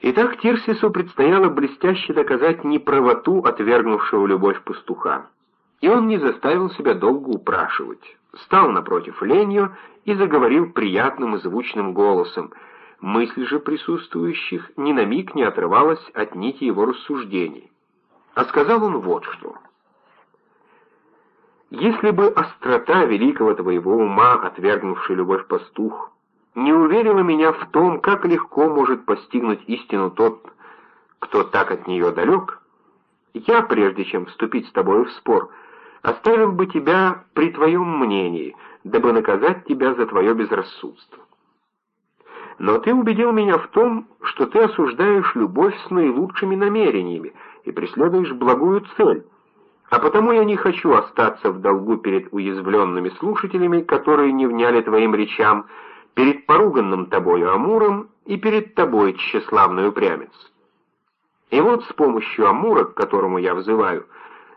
Итак, Тирсису предстояло блестяще доказать неправоту отвергнувшего любовь пастуха. И он не заставил себя долго упрашивать. Стал напротив Ленью и заговорил приятным и звучным голосом. Мысль же присутствующих ни на миг не отрывалась от нити его рассуждений. А сказал он вот что. «Если бы острота великого твоего ума, отвергнувший любовь пастух, не уверила меня в том, как легко может постигнуть истину тот, кто так от нее далек, я, прежде чем вступить с тобой в спор, оставил бы тебя при твоем мнении, дабы наказать тебя за твое безрассудство. Но ты убедил меня в том, что ты осуждаешь любовь с наилучшими намерениями и преследуешь благую цель, а потому я не хочу остаться в долгу перед уязвленными слушателями, которые не вняли твоим речам, перед поруганным тобою Амуром и перед тобой, тщеславный упрямец. И вот с помощью Амура, к которому я взываю,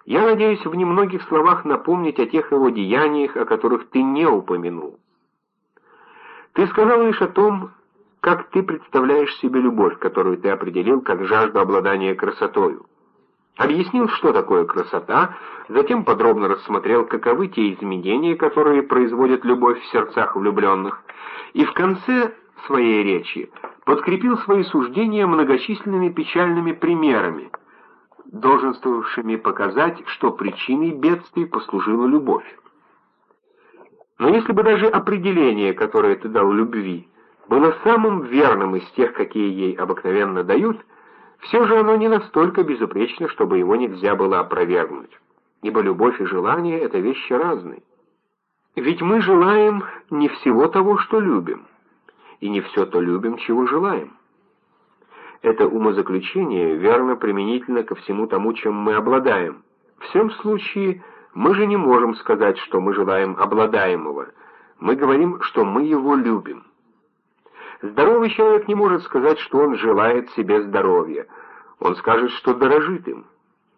я надеюсь в немногих словах напомнить о тех его деяниях, о которых ты не упомянул. Ты сказал лишь о том, как ты представляешь себе любовь, которую ты определил как жажду обладания красотою. Объяснил, что такое красота, затем подробно рассмотрел, каковы те изменения, которые производят любовь в сердцах влюбленных, и в конце своей речи подкрепил свои суждения многочисленными печальными примерами, долженствовавшими показать, что причиной бедствий послужила любовь. Но если бы даже определение, которое ты дал любви, было самым верным из тех, какие ей обыкновенно дают, все же оно не настолько безупречно, чтобы его нельзя было опровергнуть, ибо любовь и желание — это вещи разные. Ведь мы желаем не всего того, что любим, и не все то любим, чего желаем. Это умозаключение верно применительно ко всему тому, чем мы обладаем. В всем случае мы же не можем сказать, что мы желаем обладаемого. Мы говорим, что мы его любим. Здоровый человек не может сказать, что он желает себе здоровья. Он скажет, что дорожит им.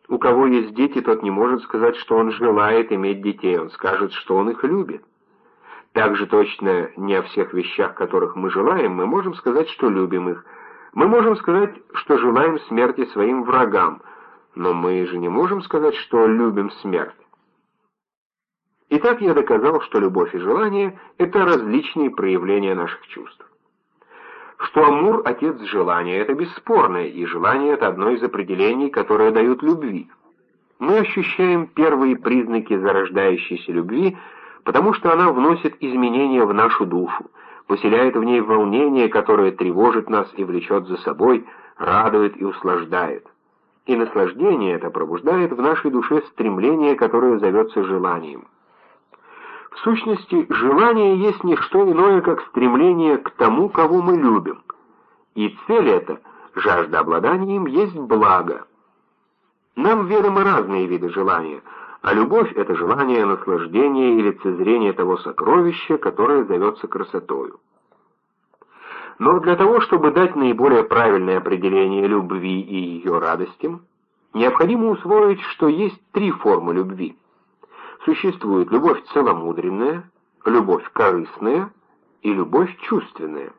У кого есть дети, тот не может сказать, что он желает иметь детей, он скажет, что он их любит. Так же точно не о всех вещах, которых мы желаем, мы можем сказать, что любим их. Мы можем сказать, что желаем смерти своим врагам, но мы же не можем сказать, что любим смерть. Итак, я доказал, что любовь и желание — это различные проявления наших чувств. Что Амур — отец желания, это бесспорно, и желание — это одно из определений, которое дают любви. Мы ощущаем первые признаки зарождающейся любви, потому что она вносит изменения в нашу душу, поселяет в ней волнение, которое тревожит нас и влечет за собой, радует и услаждает. И наслаждение это пробуждает в нашей душе стремление, которое зовется желанием. В сущности, желание есть не что иное, как стремление к тому, кого мы любим. И цель эта, жажда обладания им, есть благо. Нам ведомы разные виды желания, а любовь — это желание наслаждения или лицезрения того сокровища, которое зовется красотою. Но для того, чтобы дать наиболее правильное определение любви и ее радостям, необходимо усвоить, что есть три формы любви — существует любовь целомудренная, любовь корыстная и любовь чувственная.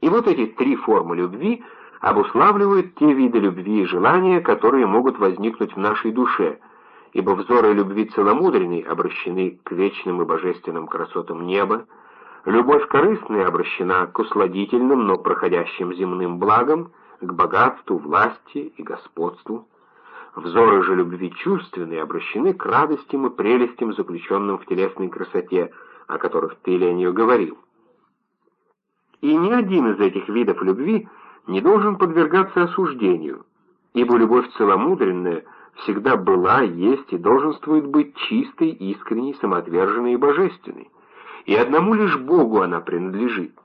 И вот эти три формы любви обуславливают те виды любви и желания, которые могут возникнуть в нашей душе, ибо взоры любви целомудренной обращены к вечным и божественным красотам неба, любовь корыстная обращена к усладительным, но проходящим земным благам, к богатству, власти и господству, Взоры же любви чувственные обращены к радостям и прелестям, заключенным в телесной красоте, о которых ты, Ленью, говорил. И ни один из этих видов любви не должен подвергаться осуждению, ибо любовь целомудренная всегда была, есть и долженствует быть чистой, искренней, самоотверженной и божественной, и одному лишь Богу она принадлежит,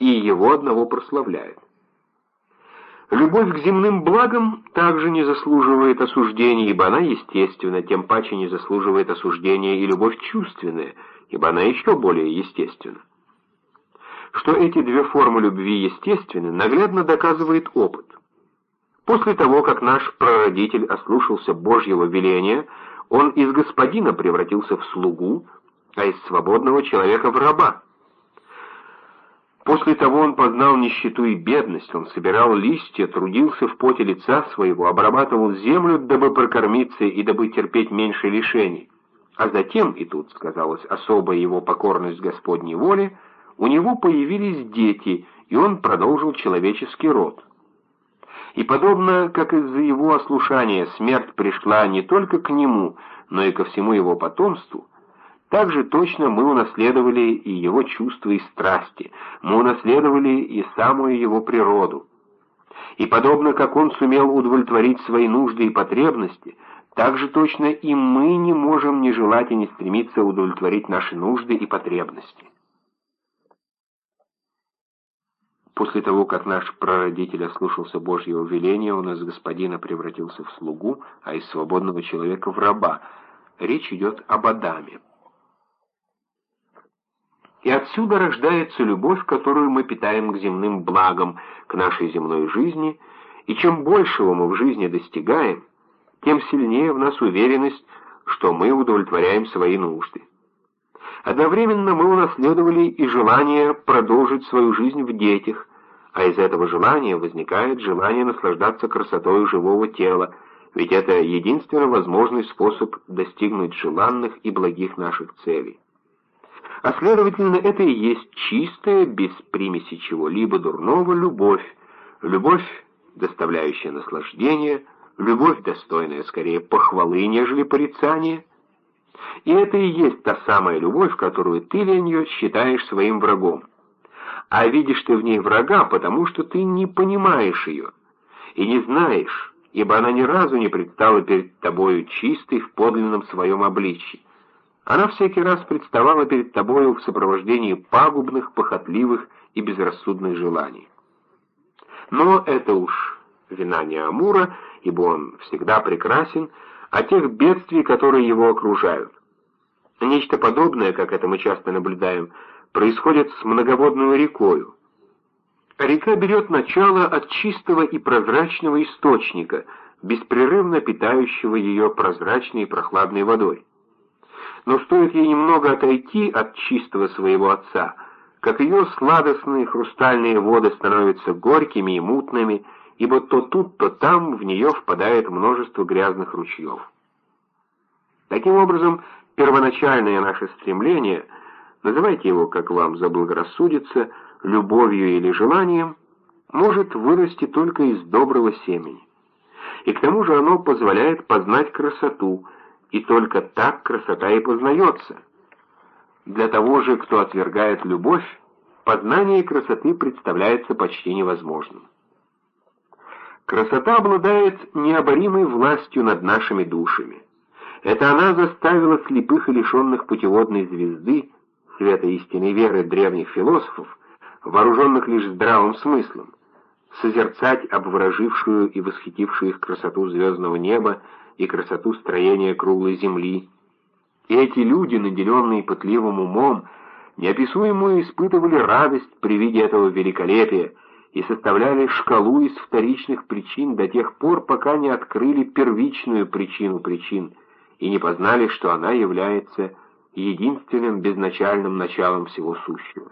и Его одного прославляет. Любовь к земным благам также не заслуживает осуждения, ибо она естественна, тем паче не заслуживает осуждения и любовь чувственная, ибо она еще более естественна. Что эти две формы любви естественны, наглядно доказывает опыт. После того, как наш прародитель ослушался Божьего веления, он из господина превратился в слугу, а из свободного человека в раба. После того он познал нищету и бедность, он собирал листья, трудился в поте лица своего, обрабатывал землю, дабы прокормиться и дабы терпеть меньше лишений. А затем, и тут сказалась особая его покорность Господней воле, у него появились дети, и он продолжил человеческий род. И подобно, как из-за его ослушания смерть пришла не только к нему, но и ко всему его потомству, так же точно мы унаследовали и его чувства и страсти, мы унаследовали и самую его природу. И подобно как он сумел удовлетворить свои нужды и потребности, так же точно и мы не можем не желать и не стремиться удовлетворить наши нужды и потребности. После того, как наш прародитель ослушался Божьего веления, он из господина превратился в слугу, а из свободного человека в раба. Речь идет об Адаме. И отсюда рождается любовь, которую мы питаем к земным благам, к нашей земной жизни, и чем большего мы в жизни достигаем, тем сильнее в нас уверенность, что мы удовлетворяем свои нужды. Одновременно мы унаследовали и желание продолжить свою жизнь в детях, а из этого желания возникает желание наслаждаться красотой живого тела, ведь это единственно возможный способ достигнуть желанных и благих наших целей. А следовательно, это и есть чистая, без примеси чего-либо дурного, любовь, любовь, доставляющая наслаждение, любовь, достойная скорее похвалы, нежели порицания. И это и есть та самая любовь, которую ты, Ленью, считаешь своим врагом. А видишь ты в ней врага, потому что ты не понимаешь ее и не знаешь, ибо она ни разу не предстала перед тобою чистой в подлинном своем обличье. Она всякий раз представала перед тобою в сопровождении пагубных, похотливых и безрассудных желаний. Но это уж вина не Амура, ибо он всегда прекрасен, а тех бедствий, которые его окружают. Нечто подобное, как это мы часто наблюдаем, происходит с многоводной рекою. Река берет начало от чистого и прозрачного источника, беспрерывно питающего ее прозрачной и прохладной водой. Но стоит ей немного отойти от чистого своего отца, как ее сладостные хрустальные воды становятся горькими и мутными, ибо то тут, то там в нее впадает множество грязных ручьев. Таким образом, первоначальное наше стремление, называйте его, как вам заблагорассудится, любовью или желанием, может вырасти только из доброго семени. И к тому же оно позволяет познать красоту, и только так красота и познается. Для того же, кто отвергает любовь, познание красоты представляется почти невозможным. Красота обладает необоримой властью над нашими душами. Это она заставила слепых и лишенных путеводной звезды, света истинной веры древних философов, вооруженных лишь здравым смыслом, созерцать обворожившую и восхитившую их красоту звездного неба и красоту строения круглой земли. И эти люди, наделенные пытливым умом, неописуемую испытывали радость при виде этого великолепия, и составляли шкалу из вторичных причин до тех пор, пока не открыли первичную причину причин и не познали, что она является единственным безначальным началом всего сущего.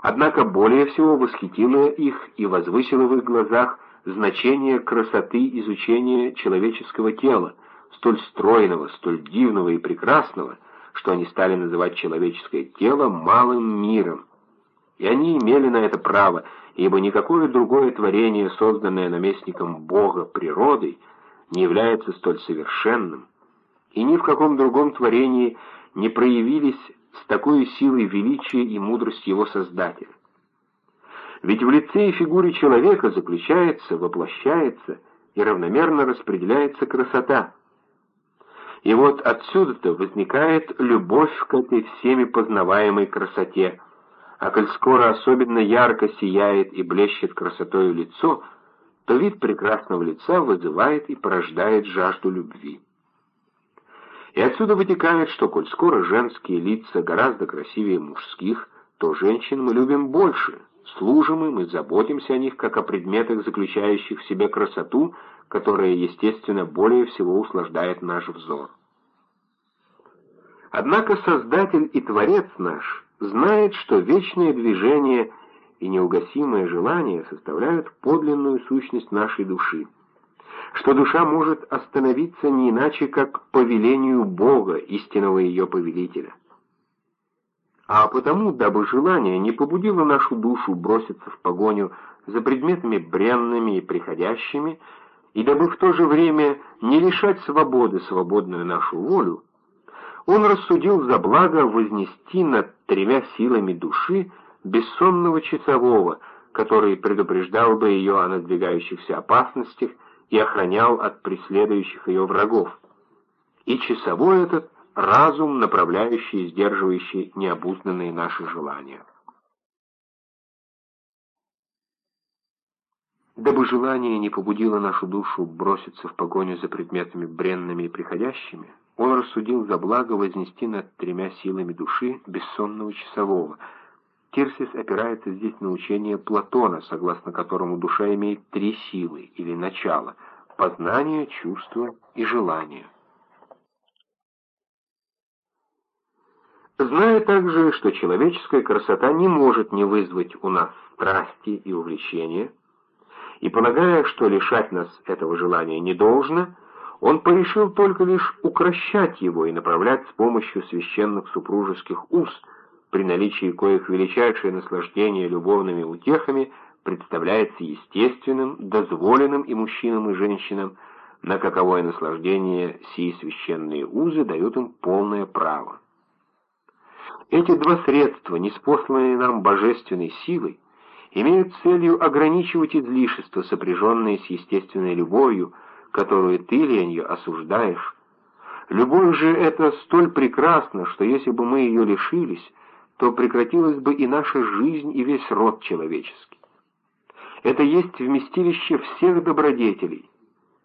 Однако более всего восхитило их и возвысило в их глазах значение красоты изучения человеческого тела, столь стройного, столь дивного и прекрасного, что они стали называть человеческое тело малым миром, и они имели на это право, ибо никакое другое творение, созданное наместником Бога природой, не является столь совершенным, и ни в каком другом творении не проявились с такой силой величия и мудрость его Создателя. Ведь в лице и фигуре человека заключается, воплощается и равномерно распределяется красота. И вот отсюда-то возникает любовь к этой всеми познаваемой красоте – а коль скоро особенно ярко сияет и блещет красотою лицо, то вид прекрасного лица вызывает и порождает жажду любви. И отсюда вытекает, что коль скоро женские лица гораздо красивее мужских, то женщин мы любим больше, служим им и заботимся о них как о предметах, заключающих в себе красоту, которая, естественно, более всего услаждает наш взор. Однако Создатель и Творец наш знает, что вечное движение и неугасимое желание составляют подлинную сущность нашей души, что душа может остановиться не иначе, как по велению Бога, истинного ее повелителя. А потому, дабы желание не побудило нашу душу броситься в погоню за предметами бренными и приходящими, и дабы в то же время не лишать свободы свободную нашу волю, он рассудил за благо вознести над тремя силами души бессонного часового, который предупреждал бы ее о надвигающихся опасностях и охранял от преследующих ее врагов. И часовой этот — разум, направляющий и сдерживающий необузданные наши желания. Дабы желание не побудило нашу душу броситься в погоню за предметами бренными и приходящими, он рассудил за благо вознести над тремя силами души бессонного часового. Тирсис опирается здесь на учение Платона, согласно которому душа имеет три силы или начала — познание, чувство и желание. Зная также, что человеческая красота не может не вызвать у нас страсти и увлечения, и полагая, что лишать нас этого желания не должно, он порешил только лишь укращать его и направлять с помощью священных супружеских уз, при наличии коих величайшее наслаждение любовными утехами представляется естественным, дозволенным и мужчинам, и женщинам, на каковое наслаждение сии священные узы дают им полное право. Эти два средства, неспосланные нам божественной силой, имеют целью ограничивать излишества, сопряженные с естественной любовью, которую ты, Ленью, осуждаешь. Любовь же эта столь прекрасна, что если бы мы ее лишились, то прекратилась бы и наша жизнь, и весь род человеческий. Это есть вместилище всех добродетелей,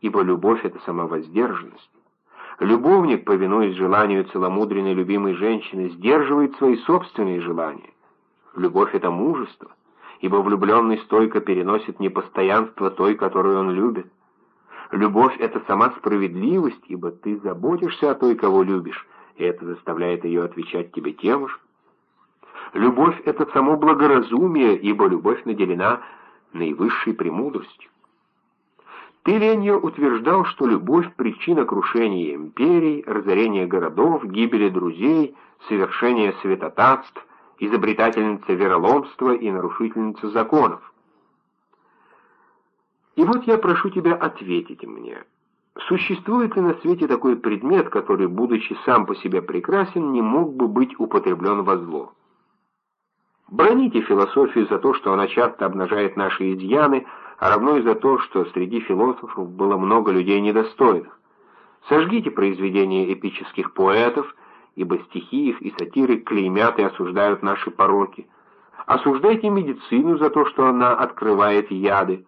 ибо любовь — это сама воздержанность. Любовник, повинуясь желанию целомудренной любимой женщины, сдерживает свои собственные желания. Любовь — это мужество ибо влюбленный стойко переносит непостоянство той, которую он любит. Любовь — это сама справедливость, ибо ты заботишься о той, кого любишь, и это заставляет ее отвечать тебе тем же. Любовь — это само благоразумие, ибо любовь наделена наивысшей премудростью. Ты, Леньо, утверждал, что любовь — причина крушения империй, разорения городов, гибели друзей, совершения святотатств, изобретательница вероломства и нарушительница законов. И вот я прошу тебя ответить мне, существует ли на свете такой предмет, который, будучи сам по себе прекрасен, не мог бы быть употреблен во зло? Броните философию за то, что она часто обнажает наши изъяны, а равно и за то, что среди философов было много людей недостойных. Сожгите произведения эпических поэтов – ибо стихи их и сатиры клеймят и осуждают наши пороки. Осуждайте медицину за то, что она открывает яды.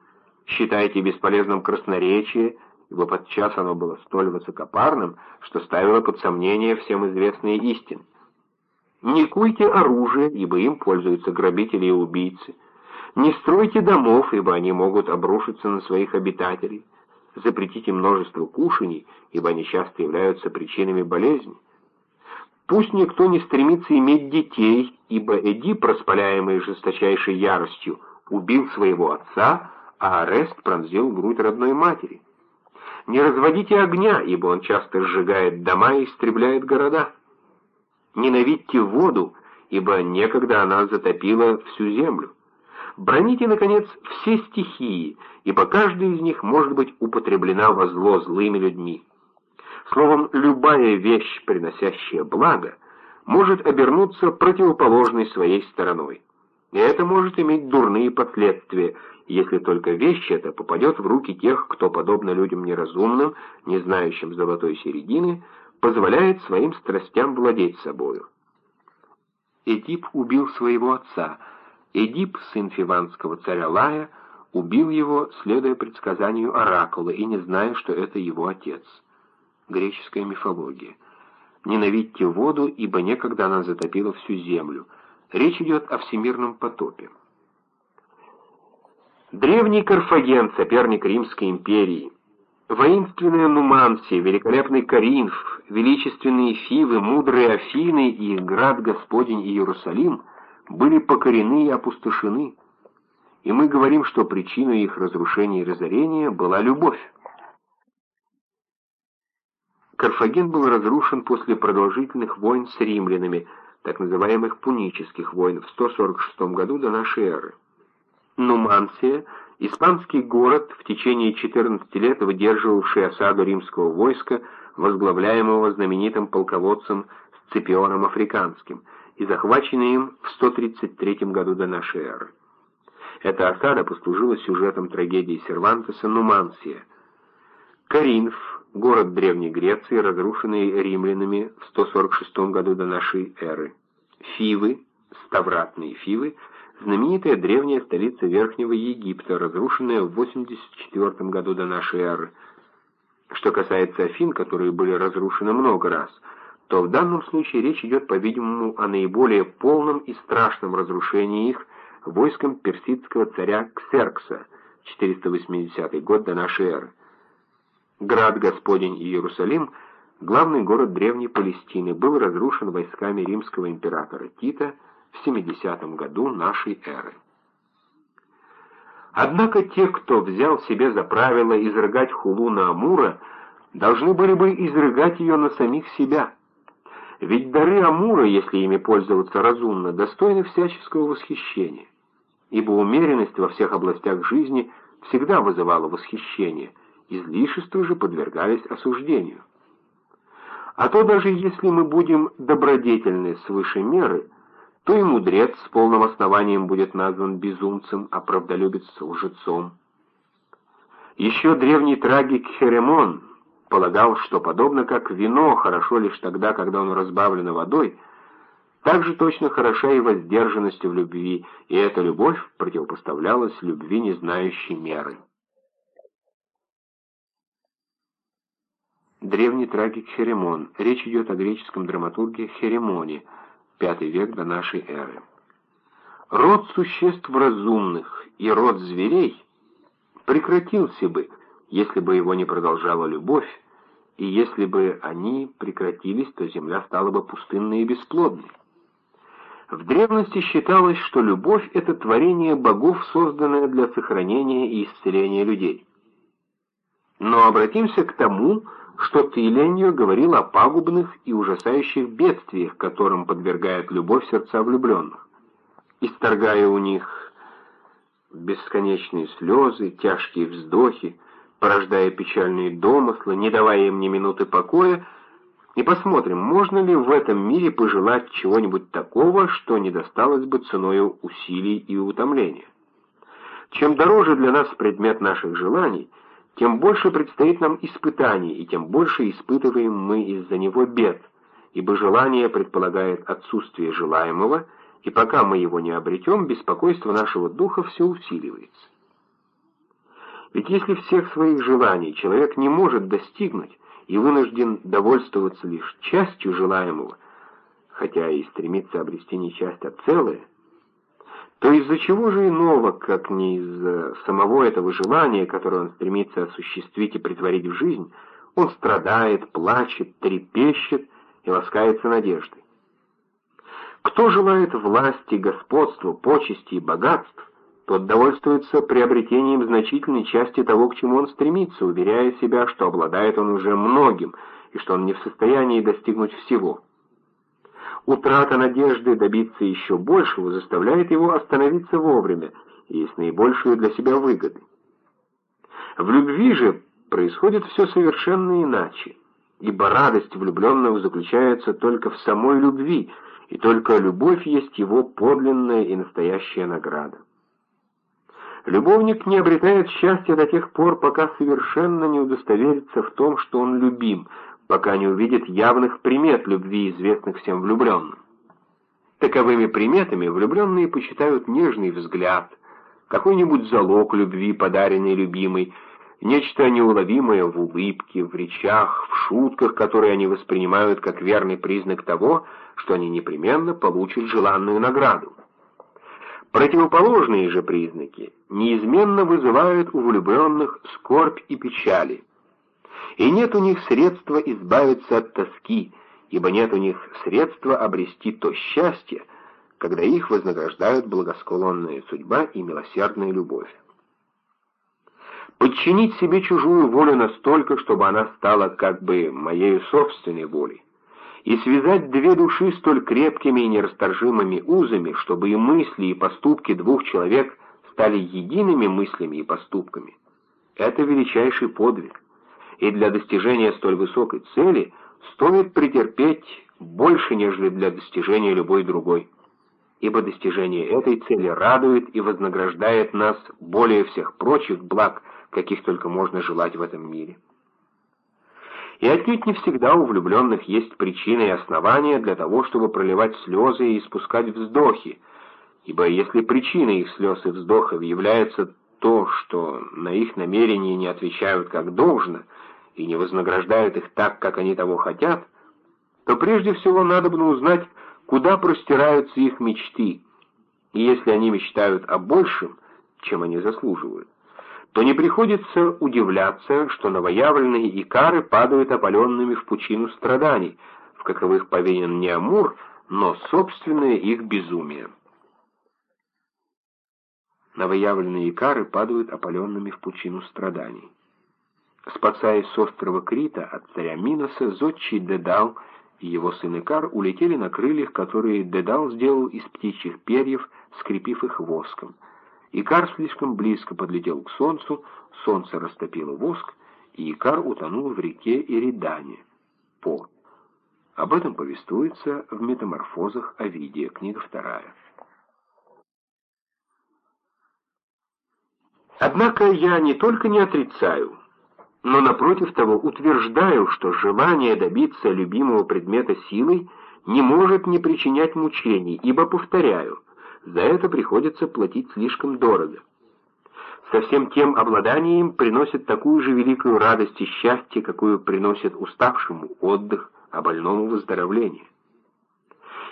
Считайте бесполезным красноречие, ибо подчас оно было столь высокопарным, что ставило под сомнение всем известные истины. Не куйте оружие, ибо им пользуются грабители и убийцы. Не стройте домов, ибо они могут обрушиться на своих обитателей. Запретите множество кушаний, ибо они часто являются причинами болезней. Пусть никто не стремится иметь детей, ибо Эдип, распаляемый жесточайшей яростью, убил своего отца, а Арест пронзил грудь родной матери. Не разводите огня, ибо он часто сжигает дома и истребляет города. Ненавидьте воду, ибо некогда она затопила всю землю. Броните, наконец, все стихии, ибо каждая из них может быть употреблена во зло злыми людьми. Словом, любая вещь, приносящая благо, может обернуться противоположной своей стороной. И это может иметь дурные последствия, если только вещь эта попадет в руки тех, кто, подобно людям неразумным, не знающим золотой середины, позволяет своим страстям владеть собою. Эдип убил своего отца. Эдип, сын фиванского царя Лая, убил его, следуя предсказанию оракула и не зная, что это его отец греческая мифология. Ненавидьте воду, ибо некогда она затопила всю землю. Речь идет о всемирном потопе. Древний Карфаген, соперник Римской империи, Воинственная Нумансия, великолепный Каринф, величественные Фивы, мудрые Афины и град Господень Иерусалим были покорены и опустошены, и мы говорим, что причиной их разрушения и разорения была любовь. Карфаген был разрушен после продолжительных войн с римлянами, так называемых пунических войн, в 146 году до нашей эры. Нумансия, испанский город, в течение 14 лет выдерживавший осаду римского войска, возглавляемого знаменитым полководцем Сципионом Африканским, и захваченный им в 133 году до нашей эры. Эта осада послужила сюжетом трагедии Сервантеса «Нумансия». Каринф, город Древней Греции, разрушенный римлянами в 146 году до нашей эры. Фивы, ставратные Фивы, знаменитая древняя столица Верхнего Египта, разрушенная в 84 году до нашей эры. Что касается Афин, которые были разрушены много раз, то в данном случае речь идет, по-видимому, о наиболее полном и страшном разрушении их войском персидского царя Ксеркса, 480 год до нашей эры. Град Господень Иерусалим, главный город древней Палестины, был разрушен войсками римского императора Тита в 70 году нашей эры. Однако те, кто взял себе за правило изрыгать хулу на Амура, должны были бы изрыгать ее на самих себя. Ведь дары Амура, если ими пользоваться разумно, достойны всяческого восхищения ибо умеренность во всех областях жизни всегда вызывала восхищение, излишества же подвергались осуждению. А то даже если мы будем добродетельны свыше меры, то и мудрец с полным основанием будет назван безумцем, а правдолюбец — лжецом. Еще древний трагик Херемон полагал, что подобно как вино хорошо лишь тогда, когда оно разбавлено водой — так же точно хороша и воздержанность в любви, и эта любовь противопоставлялась любви, не знающей меры. Древний трагик Херемон. Речь идет о греческом драматурге Херемоне, V век до нашей эры. Род существ разумных и род зверей прекратился бы, если бы его не продолжала любовь, и если бы они прекратились, то земля стала бы пустынной и бесплодной. В древности считалось, что любовь — это творение богов, созданное для сохранения и исцеления людей. Но обратимся к тому, что Тыленью говорил о пагубных и ужасающих бедствиях, которым подвергает любовь сердца влюбленных. Исторгая у них бесконечные слезы, тяжкие вздохи, порождая печальные домыслы, не давая им ни минуты покоя, и посмотрим, можно ли в этом мире пожелать чего-нибудь такого, что не досталось бы ценою усилий и утомления. Чем дороже для нас предмет наших желаний, тем больше предстоит нам испытаний, и тем больше испытываем мы из-за него бед, ибо желание предполагает отсутствие желаемого, и пока мы его не обретем, беспокойство нашего духа все усиливается. Ведь если всех своих желаний человек не может достигнуть, и вынужден довольствоваться лишь частью желаемого, хотя и стремится обрести не часть, а целое, то из-за чего же иного, как не из-за самого этого желания, которое он стремится осуществить и притворить в жизнь, он страдает, плачет, трепещет и ласкается надеждой. Кто желает власти, господства, почести и богатств, тот довольствуется приобретением значительной части того, к чему он стремится, уверяя себя, что обладает он уже многим, и что он не в состоянии достигнуть всего. Утрата надежды добиться еще большего заставляет его остановиться вовремя и с наибольшей для себя выгодой. В любви же происходит все совершенно иначе, ибо радость влюбленного заключается только в самой любви, и только любовь есть его подлинная и настоящая награда. Любовник не обретает счастья до тех пор, пока совершенно не удостоверится в том, что он любим, пока не увидит явных примет любви, известных всем влюбленным. Таковыми приметами влюбленные почитают нежный взгляд, какой-нибудь залог любви, подаренный любимой, нечто неуловимое в улыбке, в речах, в шутках, которые они воспринимают как верный признак того, что они непременно получат желанную награду. Противоположные же признаки неизменно вызывают у влюбленных скорбь и печали, И нет у них средства избавиться от тоски, ибо нет у них средства обрести то счастье, когда их вознаграждают благосклонная судьба и милосердная любовь. Подчинить себе чужую волю настолько, чтобы она стала как бы моей собственной волей, и связать две души столь крепкими и нерасторжимыми узами, чтобы и мысли, и поступки двух человек стали едиными мыслями и поступками, это величайший подвиг, и для достижения столь высокой цели стоит претерпеть больше, нежели для достижения любой другой. Ибо достижение этой цели радует и вознаграждает нас более всех прочих благ, каких только можно желать в этом мире. И отнюдь не всегда у влюбленных есть причины и основания для того, чтобы проливать слезы и испускать вздохи, ибо если причиной их слез и вздохов является то, что на их намерения не отвечают как должно и не вознаграждают их так, как они того хотят, то прежде всего надо бы узнать, куда простираются их мечты, и если они мечтают о большем, чем они заслуживают, то не приходится удивляться, что новоявленные икары падают опаленными в пучину страданий, в каковых повинен не Амур, но собственное их безумие. Новоявленные икары падают опаленными в пучину страданий. Спасаясь с острова Крита от царя Миноса, зодчий Дедал — и его сын Икар улетели на крыльях, которые Дедал сделал из птичьих перьев, скрепив их воском. Икар слишком близко подлетел к солнцу, солнце растопило воск, и Икар утонул в реке Иридане. По. Об этом повествуется в «Метаморфозах Овидия», книга вторая. Однако я не только не отрицаю, но напротив того утверждаю, что желание добиться любимого предмета силой не может не причинять мучений, ибо, повторяю, за это приходится платить слишком дорого. Со всем тем обладанием приносит такую же великую радость и счастье, какую приносит уставшему отдых, а больному выздоровление.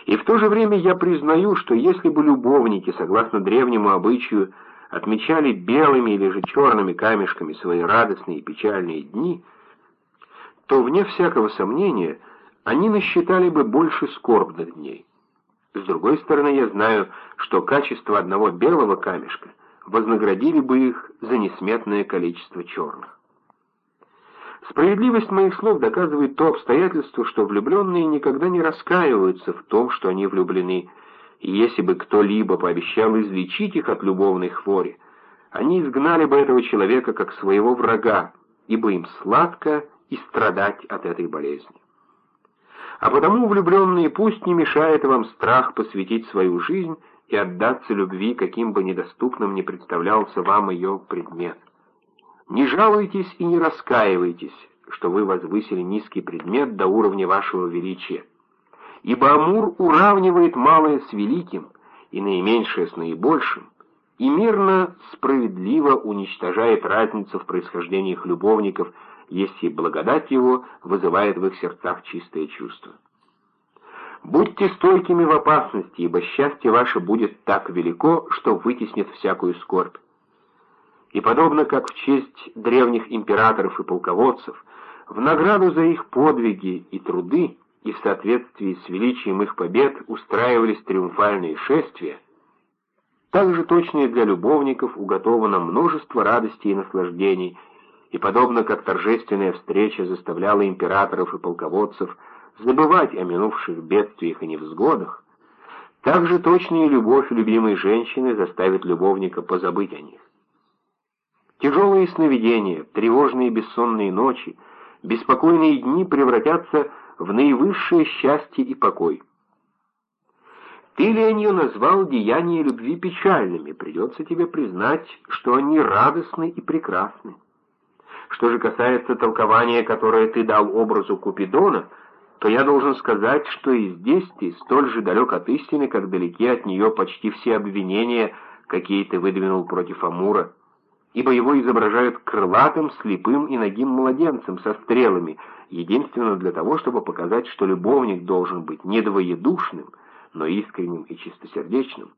И в то же время я признаю, что если бы любовники, согласно древнему обычаю, отмечали белыми или же черными камешками свои радостные и печальные дни, то, вне всякого сомнения, они насчитали бы больше скорбных дней. С другой стороны, я знаю, что качество одного белого камешка вознаградили бы их за несметное количество черных. Справедливость моих слов доказывает то обстоятельство, что влюбленные никогда не раскаиваются в том, что они влюблены, и если бы кто-либо пообещал излечить их от любовной хвори, они изгнали бы этого человека как своего врага, ибо им сладко и страдать от этой болезни. А потому, влюбленные, пусть не мешает вам страх посвятить свою жизнь и отдаться любви, каким бы недоступным ни представлялся вам ее предмет. Не жалуйтесь и не раскаивайтесь, что вы возвысили низкий предмет до уровня вашего величия ибо Амур уравнивает малое с великим и наименьшее с наибольшим, и мирно, справедливо уничтожает разницу в происхождении их любовников, если благодать его вызывает в их сердцах чистое чувство. Будьте стойкими в опасности, ибо счастье ваше будет так велико, что вытеснит всякую скорбь. И подобно как в честь древних императоров и полководцев, в награду за их подвиги и труды, и в соответствии с величием их побед устраивались триумфальные шествия, также точно и для любовников уготовано множество радостей и наслаждений, и подобно как торжественная встреча заставляла императоров и полководцев забывать о минувших бедствиях и невзгодах, так же точно и любовь любимой женщины заставит любовника позабыть о них. Тяжелые сновидения, тревожные бессонные ночи, беспокойные дни превратятся в наивысшее счастье и покой. Ты, Ленью, назвал деяния любви печальными, придется тебе признать, что они радостны и прекрасны. Что же касается толкования, которое ты дал образу Купидона, то я должен сказать, что и здесь ты столь же далек от истины, как далеки от нее почти все обвинения, какие ты выдвинул против Амура ибо его изображают крылатым, слепым и ногим младенцем со стрелами, единственно для того, чтобы показать, что любовник должен быть не двоедушным, но искренним и чистосердечным.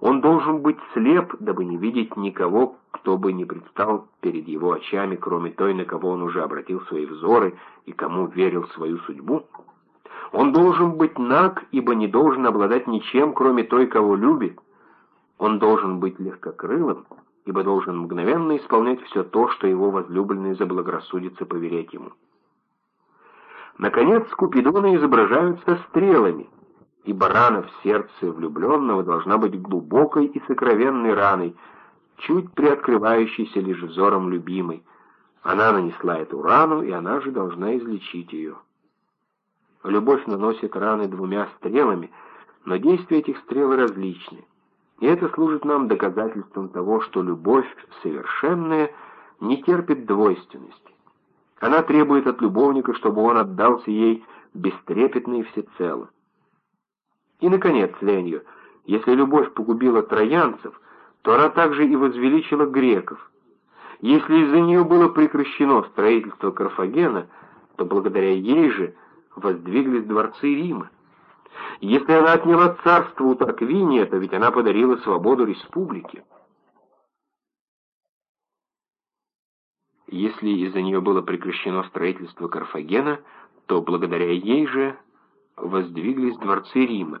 Он должен быть слеп, дабы не видеть никого, кто бы не предстал перед его очами, кроме той, на кого он уже обратил свои взоры и кому верил свою судьбу. Он должен быть наг, ибо не должен обладать ничем, кроме той, кого любит. Он должен быть легкокрылым, ибо должен мгновенно исполнять все то, что его возлюбленный заблагорассудится поверять ему. Наконец, Купидоны изображаются стрелами, ибо рана в сердце влюбленного должна быть глубокой и сокровенной раной, чуть приоткрывающейся лишь взором любимой. Она нанесла эту рану, и она же должна излечить ее. Любовь наносит раны двумя стрелами, но действия этих стрел различны. И это служит нам доказательством того, что любовь совершенная не терпит двойственности. Она требует от любовника, чтобы он отдался ей бестрепетно и всецело. И, наконец, Ленью, если любовь погубила троянцев, то она также и возвеличила греков. Если из-за нее было прекращено строительство Карфагена, то благодаря ей же воздвиглись дворцы Рима. Если она отняла царство у Тарквиния, то ведь она подарила свободу республике. Если из-за нее было прекращено строительство Карфагена, то благодаря ей же воздвиглись дворцы Рима.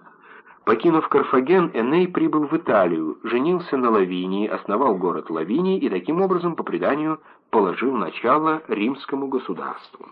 Покинув Карфаген, Эней прибыл в Италию, женился на Лавинии, основал город Лавинии и таким образом, по преданию, положил начало римскому государству.